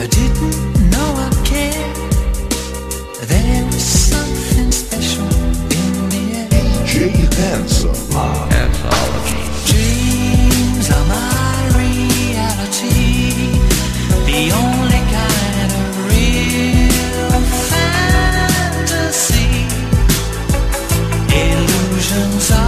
I didn't know I cared. Anthology. Dreams are my reality. The only kind of real fantasy. Illusions are.